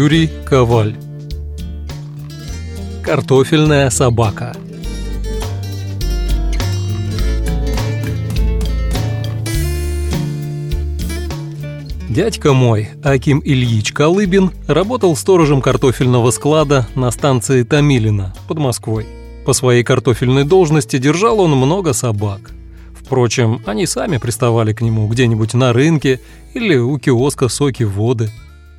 Юрий Коваль Картофельная собака Дядька мой, Аким Ильич Колыбин, работал сторожем картофельного склада на станции Томилино под Москвой. По своей картофельной должности держал он много собак. Впрочем, они сами приставали к нему где-нибудь на рынке или у киоска соки воды.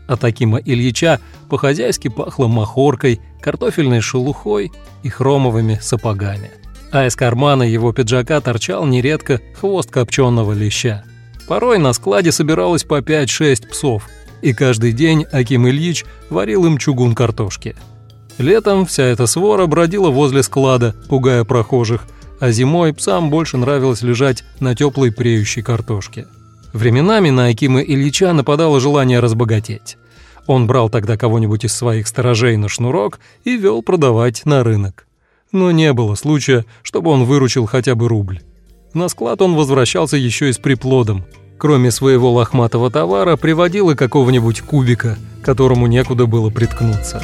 От Акима Ильича по-хозяйски пахло махоркой, картофельной шелухой и хромовыми сапогами. А из кармана его пиджака торчал нередко хвост копченого леща. Порой на складе собиралось по 5-6 псов, и каждый день Аким Ильич варил им чугун картошки. Летом вся эта свора бродила возле склада, пугая прохожих, а зимой псам больше нравилось лежать на теплой преющей картошке. Временами на Акима Ильича нападало желание разбогатеть. Он брал тогда кого-нибудь из своих сторожей на шнурок и вел продавать на рынок. Но не было случая, чтобы он выручил хотя бы рубль. На склад он возвращался еще и с приплодом. Кроме своего лохматого товара, приводил и какого-нибудь кубика, которому некуда было приткнуться.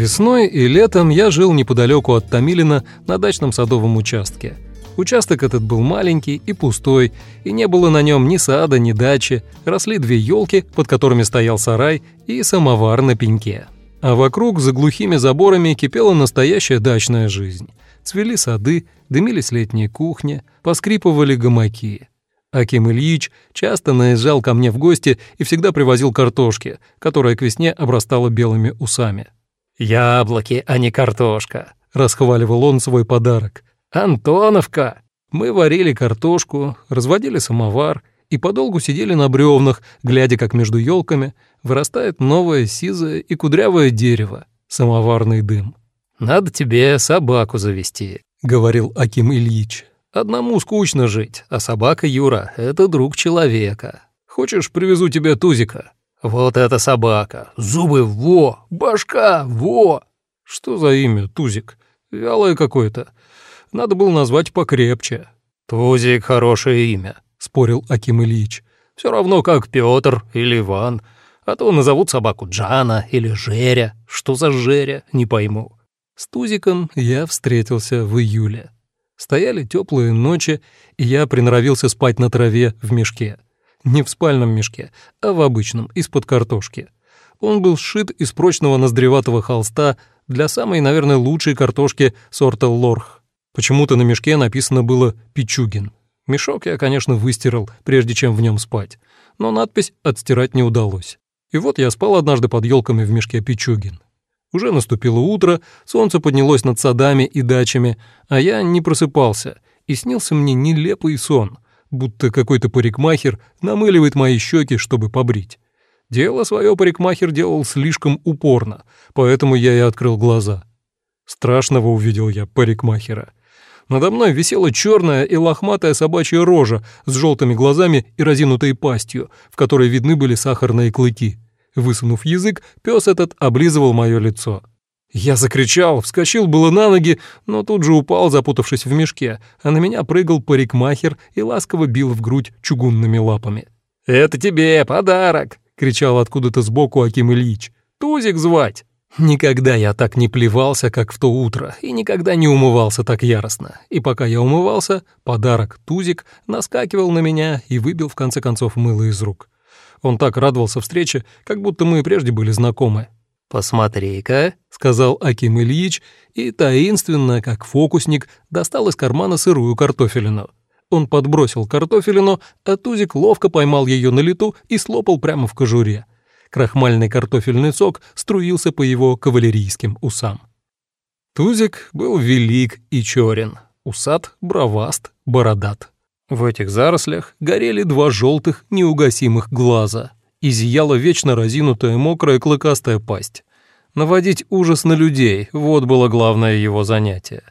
Весной и летом я жил неподалеку от Томилина на дачном садовом участке. Участок этот был маленький и пустой, и не было на нем ни сада, ни дачи, росли две елки, под которыми стоял сарай, и самовар на пеньке. А вокруг, за глухими заборами, кипела настоящая дачная жизнь. Цвели сады, дымились летние кухни, поскрипывали гамаки. Аким Ильич часто наезжал ко мне в гости и всегда привозил картошки, которая к весне обрастала белыми усами. «Яблоки, а не картошка», — расхваливал он свой подарок. «Антоновка!» Мы варили картошку, разводили самовар и подолгу сидели на бревнах, глядя, как между елками вырастает новое сизое и кудрявое дерево, самоварный дым. «Надо тебе собаку завести», — говорил Аким Ильич. «Одному скучно жить, а собака Юра — это друг человека. Хочешь, привезу тебе тузика?» «Вот эта собака! Зубы во! Башка во!» «Что за имя, Тузик? Вялое какое-то. Надо было назвать покрепче». «Тузик — хорошее имя», — спорил Аким Ильич. «Все равно как Петр или Иван. А то назовут собаку Джана или Жеря. Что за Жеря, не пойму». С Тузиком я встретился в июле. Стояли теплые ночи, и я приноровился спать на траве в мешке. Не в спальном мешке, а в обычном, из-под картошки. Он был сшит из прочного ноздреватого холста для самой, наверное, лучшей картошки сорта лорх. Почему-то на мешке написано было «Пичугин». Мешок я, конечно, выстирал, прежде чем в нем спать, но надпись отстирать не удалось. И вот я спал однажды под елками в мешке Пичугин. Уже наступило утро, солнце поднялось над садами и дачами, а я не просыпался, и снился мне нелепый сон — будто какой-то парикмахер намыливает мои щеки, чтобы побрить. Дело свое парикмахер делал слишком упорно, поэтому я и открыл глаза. Страшного увидел я парикмахера. Надо мной висела черная и лохматая собачья рожа с желтыми глазами и разинутой пастью, в которой видны были сахарные клыки. Высунув язык, пес этот облизывал мое лицо. Я закричал, вскочил было на ноги, но тут же упал, запутавшись в мешке, а на меня прыгал парикмахер и ласково бил в грудь чугунными лапами. «Это тебе подарок!» — кричал откуда-то сбоку Аким Ильич. «Тузик звать!» Никогда я так не плевался, как в то утро, и никогда не умывался так яростно. И пока я умывался, подарок Тузик наскакивал на меня и выбил в конце концов мыло из рук. Он так радовался встрече, как будто мы и прежде были знакомы. «Посмотри-ка», — сказал Аким Ильич, и таинственно, как фокусник, достал из кармана сырую картофелину. Он подбросил картофелину, а Тузик ловко поймал ее на лету и слопал прямо в кожуре. Крахмальный картофельный сок струился по его кавалерийским усам. Тузик был велик и черен, усат, броваст, бородат. В этих зарослях горели два желтых неугасимых глаза — и зияла вечно разинутая мокрая клыкастая пасть. Наводить ужас на людей — вот было главное его занятие.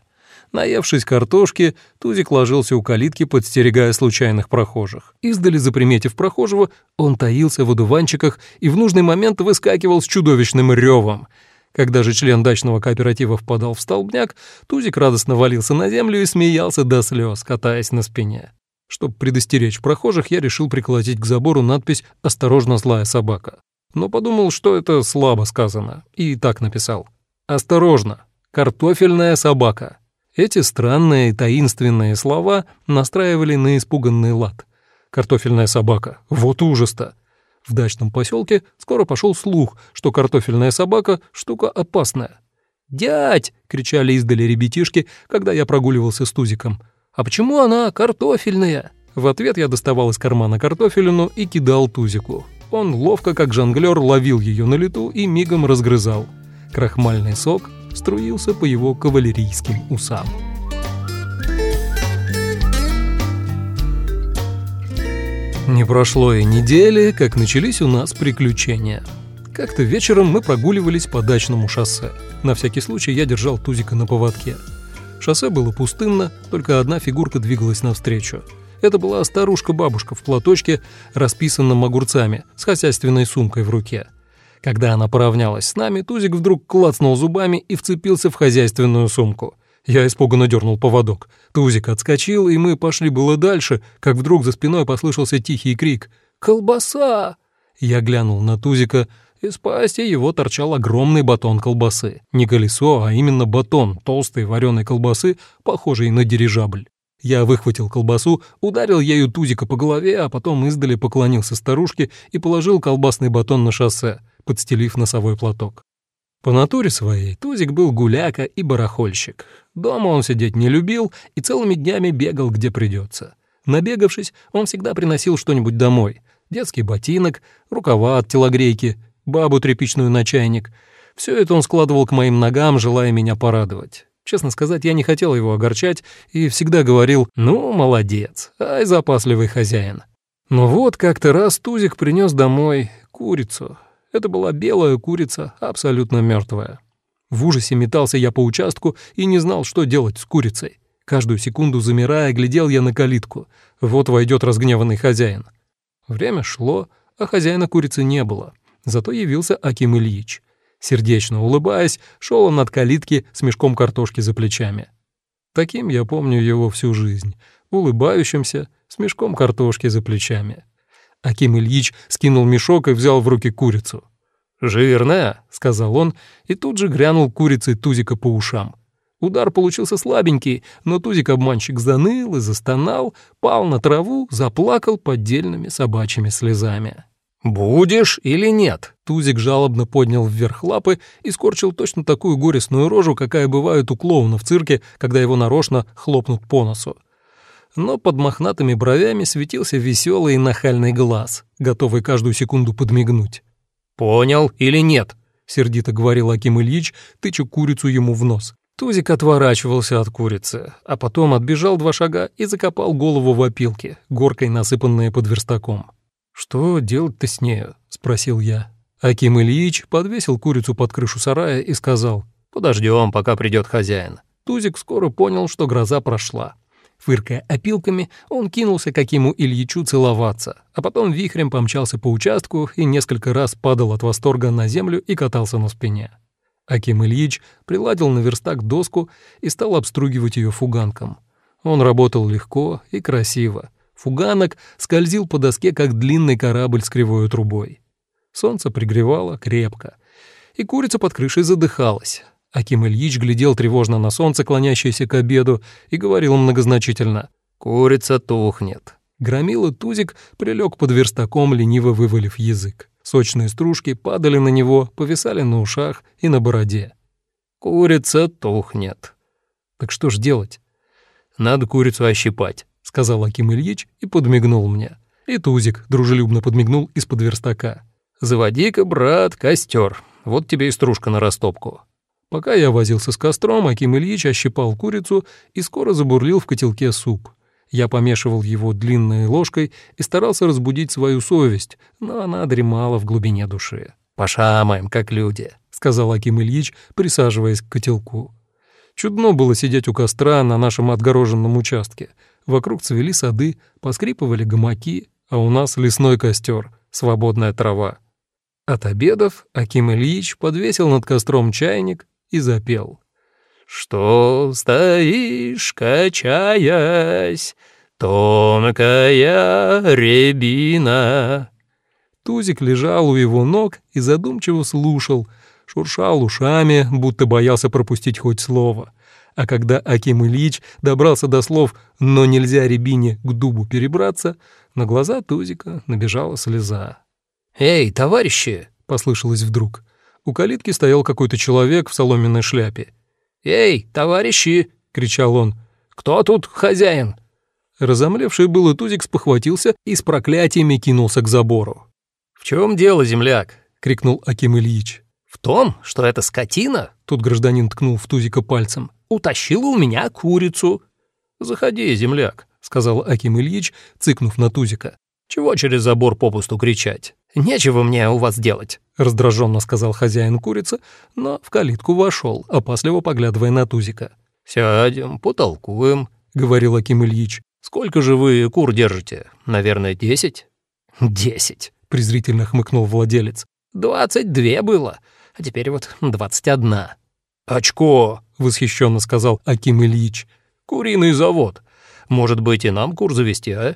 Наевшись картошки, Тузик ложился у калитки, подстерегая случайных прохожих. Издали заприметив прохожего, он таился в одуванчиках и в нужный момент выскакивал с чудовищным ревом. Когда же член дачного кооператива впадал в столбняк, Тузик радостно валился на землю и смеялся до слез, катаясь на спине. Чтобы предостеречь прохожих, я решил приколотить к забору надпись «Осторожно, злая собака». Но подумал, что это слабо сказано, и так написал. «Осторожно, картофельная собака». Эти странные таинственные слова настраивали на испуганный лад. «Картофельная собака, вот ужас-то!» В дачном поселке скоро пошел слух, что картофельная собака — штука опасная. «Дядь!» — кричали издали ребятишки, когда я прогуливался с Тузиком. «А почему она картофельная?» В ответ я доставал из кармана картофелину и кидал Тузику. Он ловко, как жонглер, ловил ее на лету и мигом разгрызал. Крахмальный сок струился по его кавалерийским усам. Не прошло и недели, как начались у нас приключения. Как-то вечером мы прогуливались по дачному шоссе. На всякий случай я держал Тузика на поводке. Шоссе было пустынно, только одна фигурка двигалась навстречу. Это была старушка-бабушка в платочке, расписанном огурцами, с хозяйственной сумкой в руке. Когда она поравнялась с нами, Тузик вдруг клацнул зубами и вцепился в хозяйственную сумку. Я испуганно дернул поводок. Тузик отскочил, и мы пошли было дальше, как вдруг за спиной послышался тихий крик «Колбаса!». Я глянул на Тузика, из пасти его торчал огромный батон колбасы. Не колесо, а именно батон толстой вареной колбасы, похожий на дирижабль. Я выхватил колбасу, ударил ею Тузика по голове, а потом издали поклонился старушке и положил колбасный батон на шоссе подстелив носовой платок. По натуре своей Тузик был гуляка и барахольщик. Дома он сидеть не любил и целыми днями бегал, где придется. Набегавшись, он всегда приносил что-нибудь домой. Детский ботинок, рукава от телогрейки, бабу тряпичную на чайник. Все это он складывал к моим ногам, желая меня порадовать. Честно сказать, я не хотел его огорчать и всегда говорил «ну, молодец, ай, запасливый хозяин». Но вот как-то раз Тузик принес домой курицу, это была белая курица, абсолютно мертвая. В ужасе метался я по участку и не знал, что делать с курицей. Каждую секунду замирая, глядел я на калитку. Вот войдет разгневанный хозяин. Время шло, а хозяина курицы не было. Зато явился Аким Ильич. Сердечно улыбаясь, шел он от калитки с мешком картошки за плечами. Таким я помню его всю жизнь, улыбающимся, с мешком картошки за плечами. Аким Ильич скинул мешок и взял в руки курицу. «Жирная», — сказал он, и тут же грянул курицей Тузика по ушам. Удар получился слабенький, но Тузик-обманщик заныл и застонал, пал на траву, заплакал поддельными собачьими слезами. «Будешь или нет?» Тузик жалобно поднял вверх лапы и скорчил точно такую горестную рожу, какая бывает у клоуна в цирке, когда его нарочно хлопнут по носу но под мохнатыми бровями светился веселый и нахальный глаз, готовый каждую секунду подмигнуть. «Понял или нет?» — сердито говорил Аким Ильич, тыча курицу ему в нос. Тузик отворачивался от курицы, а потом отбежал два шага и закопал голову в опилке, горкой насыпанные под верстаком. «Что делать-то с нею?» — спросил я. Аким Ильич подвесил курицу под крышу сарая и сказал, «Подождем, пока придет хозяин». Тузик скоро понял, что гроза прошла. Фыркая опилками, он кинулся к Акиму Ильичу целоваться, а потом вихрем помчался по участку и несколько раз падал от восторга на землю и катался на спине. Аким Ильич приладил на верстак доску и стал обстругивать ее фуганком. Он работал легко и красиво. Фуганок скользил по доске, как длинный корабль с кривой трубой. Солнце пригревало крепко, и курица под крышей задыхалась. Аким Ильич глядел тревожно на солнце, клонящееся к обеду, и говорил многозначительно «Курица тухнет». Громила Тузик прилег под верстаком, лениво вывалив язык. Сочные стружки падали на него, повисали на ушах и на бороде. «Курица тухнет». «Так что ж делать?» «Надо курицу ощипать», — сказал Аким Ильич и подмигнул мне. И Тузик дружелюбно подмигнул из-под верстака. «Заводи-ка, брат, костер. Вот тебе и стружка на растопку». Пока я возился с костром, Аким Ильич ощипал курицу и скоро забурлил в котелке суп. Я помешивал его длинной ложкой и старался разбудить свою совесть, но она дремала в глубине души. «Пошамаем, как люди», — сказал Аким Ильич, присаживаясь к котелку. Чудно было сидеть у костра на нашем отгороженном участке. Вокруг цвели сады, поскрипывали гамаки, а у нас лесной костер, свободная трава. От обедов Аким Ильич подвесил над костром чайник и запел. «Что стоишь, качаясь, тонкая рябина?» Тузик лежал у его ног и задумчиво слушал, шуршал ушами, будто боялся пропустить хоть слово. А когда Аким Ильич добрался до слов «но нельзя рябине к дубу перебраться», на глаза Тузика набежала слеза. «Эй, товарищи!» — послышалось вдруг. У калитки стоял какой-то человек в соломенной шляпе. «Эй, товарищи!» — кричал он. «Кто тут хозяин?» Разомлевший было Тузик спохватился и с проклятиями кинулся к забору. «В чем дело, земляк?» — крикнул Аким Ильич. «В том, что эта скотина...» — тут гражданин ткнул в Тузика пальцем. «Утащила у меня курицу». «Заходи, земляк», — сказал Аким Ильич, цыкнув на Тузика. «Чего через забор попусту кричать? Нечего мне у вас делать», — раздраженно сказал хозяин курицы, но в калитку вошел, опасливо поглядывая на Тузика. «Сядем, потолкуем», — говорил Аким Ильич. «Сколько же вы кур держите? Наверное, десять?» «Десять», — презрительно хмыкнул владелец. «Двадцать две было, а теперь вот двадцать одна». «Очко», — восхищенно сказал Аким Ильич. «Куриный завод. Может быть, и нам кур завести, а?»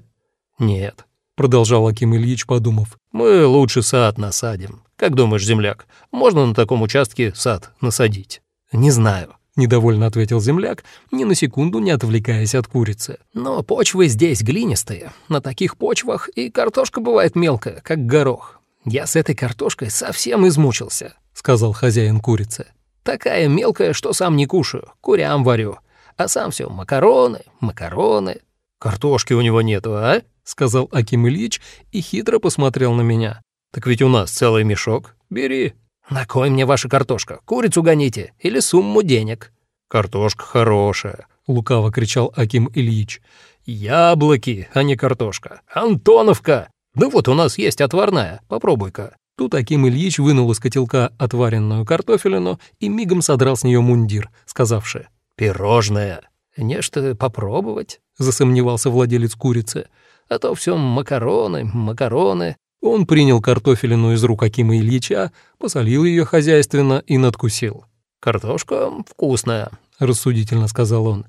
«Нет», — продолжал Аким Ильич, подумав. «Мы лучше сад насадим. Как думаешь, земляк, можно на таком участке сад насадить?» «Не знаю», — недовольно ответил земляк, ни на секунду не отвлекаясь от курицы. «Но почвы здесь глинистые. На таких почвах и картошка бывает мелкая, как горох. Я с этой картошкой совсем измучился», — сказал хозяин курицы. «Такая мелкая, что сам не кушаю, курям варю. А сам все макароны, макароны. Картошки у него нету, а?» — сказал Аким Ильич и хитро посмотрел на меня. «Так ведь у нас целый мешок. Бери». «На кой мне ваша картошка? Курицу гоните или сумму денег?» «Картошка хорошая», — лукаво кричал Аким Ильич. «Яблоки, а не картошка. Антоновка! Да вот у нас есть отварная, попробуй-ка». Тут Аким Ильич вынул из котелка отваренную картофелину и мигом содрал с нее мундир, сказавши «Пирожное». «Нечто попробовать?» — засомневался владелец курицы а то все макароны, макароны. Он принял картофелину из рук Акима Ильича, посолил ее хозяйственно и надкусил. «Картошка вкусная», — рассудительно сказал он.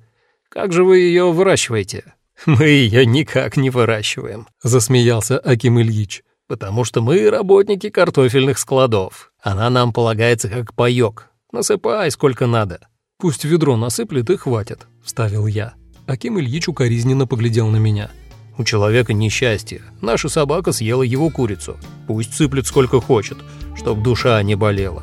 «Как же вы ее выращиваете?» «Мы ее никак не выращиваем», — засмеялся Аким Ильич. «Потому что мы работники картофельных складов. Она нам полагается как паёк. Насыпай сколько надо». «Пусть ведро насыплет и хватит», — вставил я. Аким Ильич укоризненно поглядел на меня. У человека несчастье. Наша собака съела его курицу. Пусть сыплет сколько хочет, чтоб душа не болела.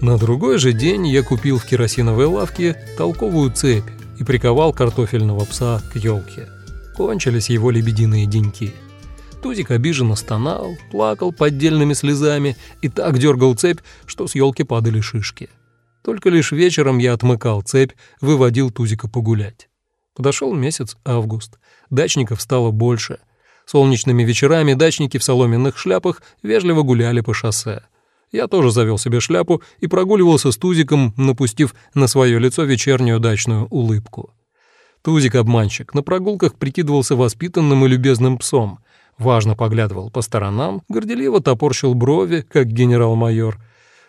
На другой же день я купил в керосиновой лавке толковую цепь и приковал картофельного пса к елке. Кончились его лебединые деньки. Тузик обиженно стонал, плакал поддельными слезами и так дергал цепь, что с елки падали шишки. Только лишь вечером я отмыкал цепь, выводил Тузика погулять. Подошел месяц август. Дачников стало больше. Солнечными вечерами дачники в соломенных шляпах вежливо гуляли по шоссе. Я тоже завел себе шляпу и прогуливался с Тузиком, напустив на свое лицо вечернюю дачную улыбку. Тузик-обманщик на прогулках прикидывался воспитанным и любезным псом, важно поглядывал по сторонам, горделиво топорщил брови, как генерал-майор.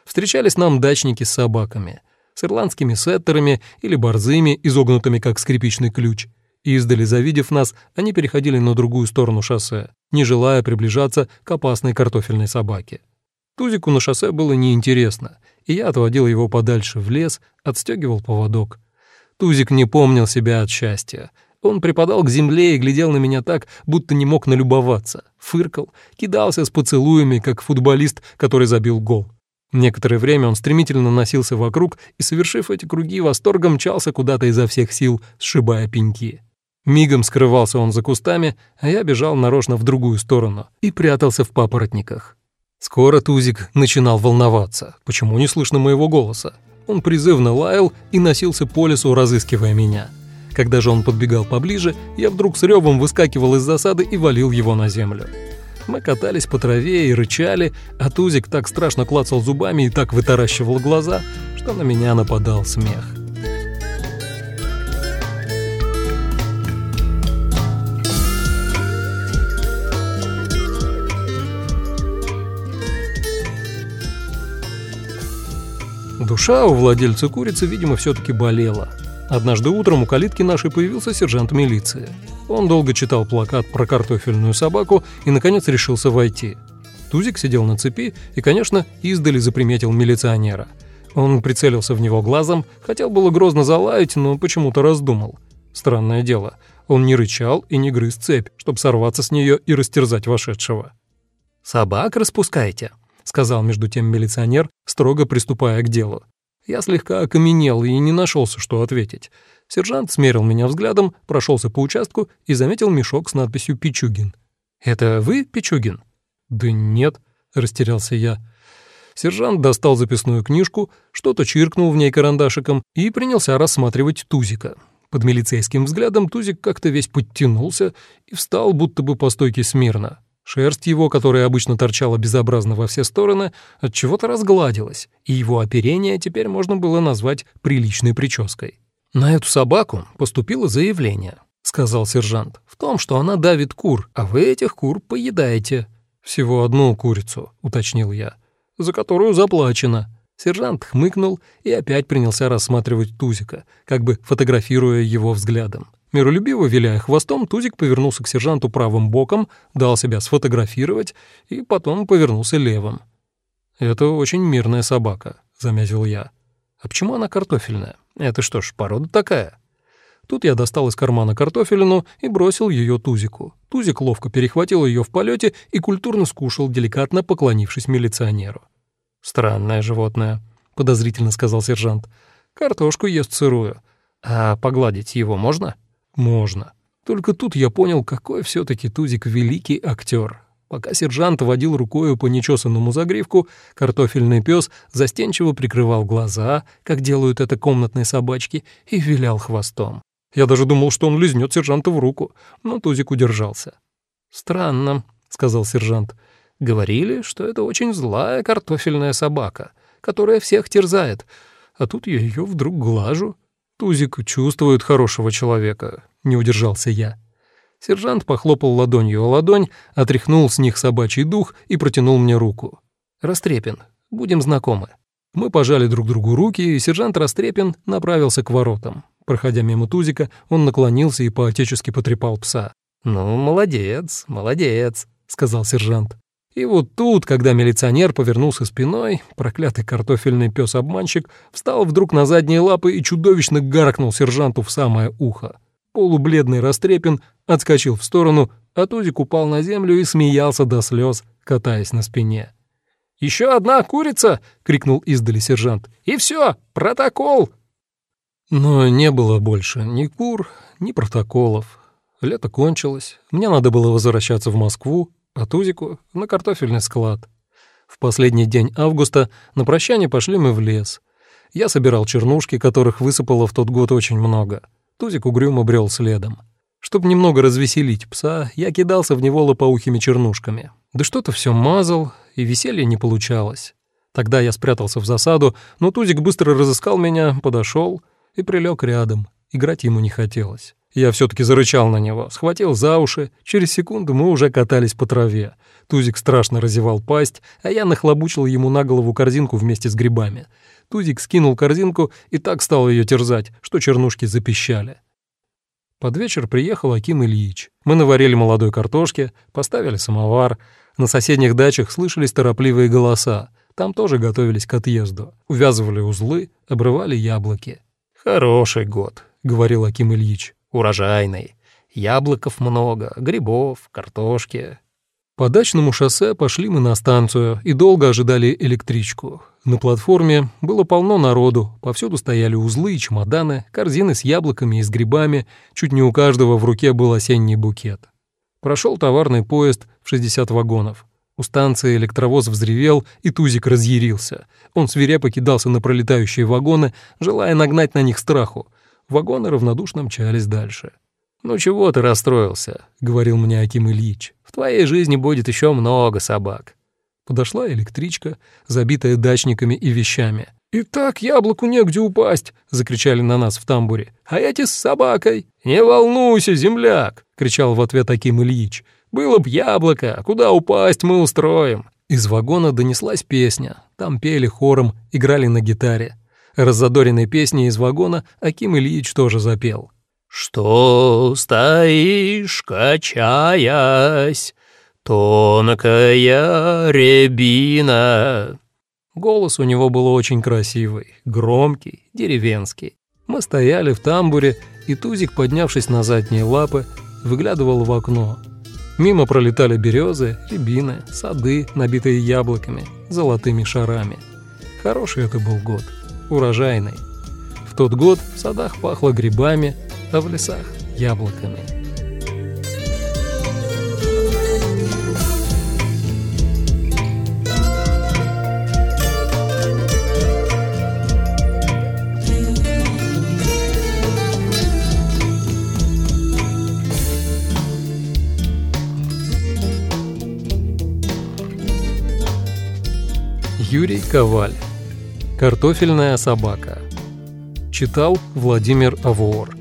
Встречались нам дачники с собаками, с ирландскими сеттерами или борзыми, изогнутыми как скрипичный ключ. Издали, завидев нас, они переходили на другую сторону шоссе, не желая приближаться к опасной картофельной собаке. Тузику на шоссе было неинтересно, и я отводил его подальше в лес, отстегивал поводок. Тузик не помнил себя от счастья — он припадал к земле и глядел на меня так, будто не мог налюбоваться. Фыркал, кидался с поцелуями, как футболист, который забил гол. Некоторое время он стремительно носился вокруг и, совершив эти круги, восторгом мчался куда-то изо всех сил, сшибая пеньки. Мигом скрывался он за кустами, а я бежал нарочно в другую сторону и прятался в папоротниках. Скоро Тузик начинал волноваться, почему не слышно моего голоса. Он призывно лаял и носился по лесу, разыскивая меня. Когда же он подбегал поближе, я вдруг с ревом выскакивал из засады и валил его на землю. Мы катались по траве и рычали, а Тузик так страшно клацал зубами и так вытаращивал глаза, что на меня нападал смех. Душа у владельца курицы, видимо, все-таки болела. Однажды утром у калитки нашей появился сержант милиции. Он долго читал плакат про картофельную собаку и, наконец, решился войти. Тузик сидел на цепи и, конечно, издали заприметил милиционера. Он прицелился в него глазом, хотел было грозно залаять, но почему-то раздумал. Странное дело, он не рычал и не грыз цепь, чтобы сорваться с нее и растерзать вошедшего. «Собак распускайте», — сказал между тем милиционер, строго приступая к делу. Я слегка окаменел и не нашелся, что ответить. Сержант смерил меня взглядом, прошелся по участку и заметил мешок с надписью «Пичугин». «Это вы, Пичугин?» «Да нет», — растерялся я. Сержант достал записную книжку, что-то чиркнул в ней карандашиком и принялся рассматривать Тузика. Под милицейским взглядом Тузик как-то весь подтянулся и встал будто бы по стойке смирно. Шерсть его, которая обычно торчала безобразно во все стороны, от чего-то разгладилась, и его оперение теперь можно было назвать приличной прической. «На эту собаку поступило заявление», — сказал сержант, «в том, что она давит кур, а вы этих кур поедаете». «Всего одну курицу», — уточнил я, — «за которую заплачено». Сержант хмыкнул и опять принялся рассматривать Тузика, как бы фотографируя его взглядом. Миролюбиво виляя хвостом, Тузик повернулся к сержанту правым боком, дал себя сфотографировать и потом повернулся левым. «Это очень мирная собака», — заметил я. «А почему она картофельная? Это что ж, порода такая?» Тут я достал из кармана картофелину и бросил ее Тузику. Тузик ловко перехватил ее в полете и культурно скушал, деликатно поклонившись милиционеру. «Странное животное», — подозрительно сказал сержант. «Картошку ест сырую. А погладить его можно?» Можно. Только тут я понял, какой все-таки Тузик великий актер. Пока сержант водил рукою по нечесанному загривку, картофельный пес застенчиво прикрывал глаза, как делают это комнатные собачки, и вилял хвостом. Я даже думал, что он лизнет сержанта в руку, но Тузик удержался. «Странно», — сказал сержант. «Говорили, что это очень злая картофельная собака, которая всех терзает, а тут я ее вдруг глажу». Тузик чувствует хорошего человека, не удержался я. Сержант похлопал ладонью о ладонь, отряхнул с них собачий дух и протянул мне руку. «Растрепин, будем знакомы». Мы пожали друг другу руки, и сержант Растрепин направился к воротам. Проходя мимо Тузика, он наклонился и поотечески потрепал пса. «Ну, молодец, молодец», — сказал сержант. И вот тут, когда милиционер повернулся спиной, проклятый картофельный пес обманщик встал вдруг на задние лапы и чудовищно гаркнул сержанту в самое ухо. Полубледный Растрепин отскочил в сторону, а Тузик упал на землю и смеялся до слез, катаясь на спине. «Еще одна курица!» — крикнул издали сержант. «И все, протокол!» Но не было больше ни кур, ни протоколов. Лето кончилось, мне надо было возвращаться в Москву, а Тузику — на картофельный склад. В последний день августа на прощание пошли мы в лес. Я собирал чернушки, которых высыпало в тот год очень много. Тузик угрюмо брел следом. Чтобы немного развеселить пса, я кидался в него лопоухими чернушками. Да что-то все мазал, и веселья не получалось. Тогда я спрятался в засаду, но Тузик быстро разыскал меня, подошел и прилег рядом. Играть ему не хотелось. Я все-таки зарычал на него, схватил за уши. Через секунду мы уже катались по траве. Тузик страшно разевал пасть, а я нахлобучил ему на голову корзинку вместе с грибами. Тузик скинул корзинку и так стал ее терзать, что чернушки запищали. Под вечер приехал Аким Ильич. Мы наварили молодой картошки, поставили самовар. На соседних дачах слышались торопливые голоса. Там тоже готовились к отъезду. Увязывали узлы, обрывали яблоки. «Хороший год», — говорил Аким Ильич урожайный. Яблоков много, грибов, картошки. По дачному шоссе пошли мы на станцию и долго ожидали электричку. На платформе было полно народу, повсюду стояли узлы и чемоданы, корзины с яблоками и с грибами, чуть не у каждого в руке был осенний букет. Прошел товарный поезд в 60 вагонов. У станции электровоз взревел, и Тузик разъярился. Он свирепо кидался на пролетающие вагоны, желая нагнать на них страху. Вагоны равнодушно мчались дальше. «Ну чего ты расстроился?» — говорил мне Аким Ильич. «В твоей жизни будет еще много собак». Подошла электричка, забитая дачниками и вещами. «И так яблоку негде упасть!» — закричали на нас в тамбуре. «А эти с собакой!» «Не волнуйся, земляк!» — кричал в ответ Аким Ильич. «Было б яблоко, куда упасть мы устроим!» Из вагона донеслась песня. Там пели хором, играли на гитаре. Раззадоренной песней из вагона Аким Ильич тоже запел. «Что стоишь, качаясь, тонкая рябина?» Голос у него был очень красивый, громкий, деревенский. Мы стояли в тамбуре, и Тузик, поднявшись на задние лапы, выглядывал в окно. Мимо пролетали березы, рябины, сады, набитые яблоками, золотыми шарами. Хороший это был год, урожайный. В тот год в садах пахло грибами, а в лесах – яблоками. Юрий Коваль. Картофельная собака. Читал Владимир Авуор.